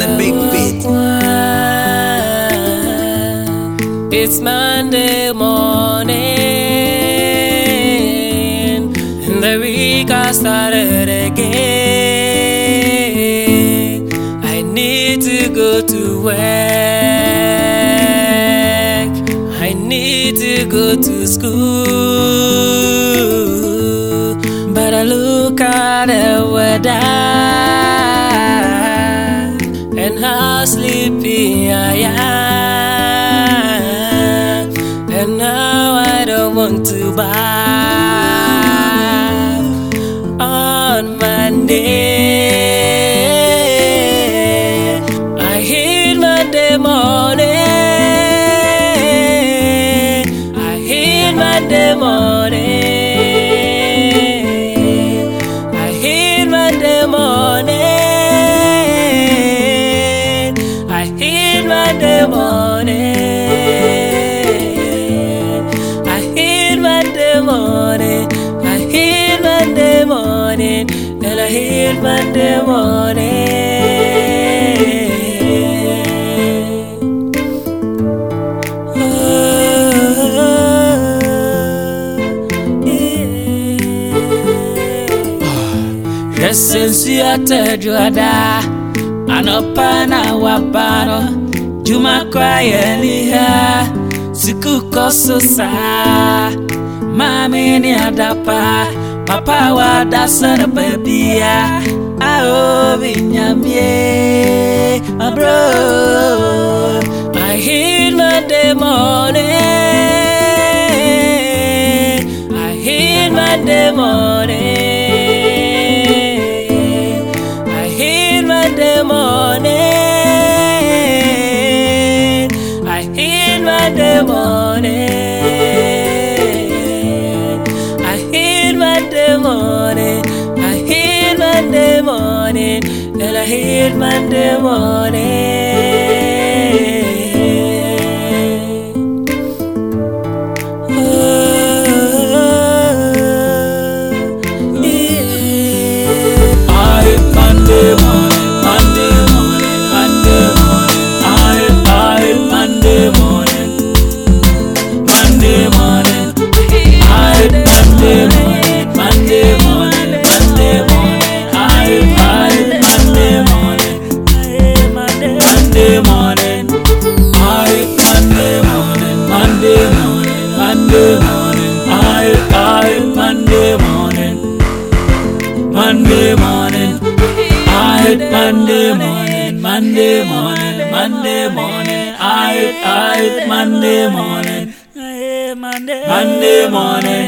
the big. It's Monday morning, and the week has started again. I need to go to work. I need to go to school, but I look at the weather. I don't want to bath on Monday. I hate Monday morning. I hate Monday morning. Ah, il pandemone Recensi ate juada Anopana wabaro Juma kwa yeliha Siku kososa Mami ni adapa. Papa wa dasana babia Ao binyamye My bro. I hate Monday morning I hate Monday morning I hate Monday morning I hate Monday morning I hate Monday morning Monday morning. I hate Monday morning, Monday morning, Monday morning. I hate, I hate Monday morning, Monday morning.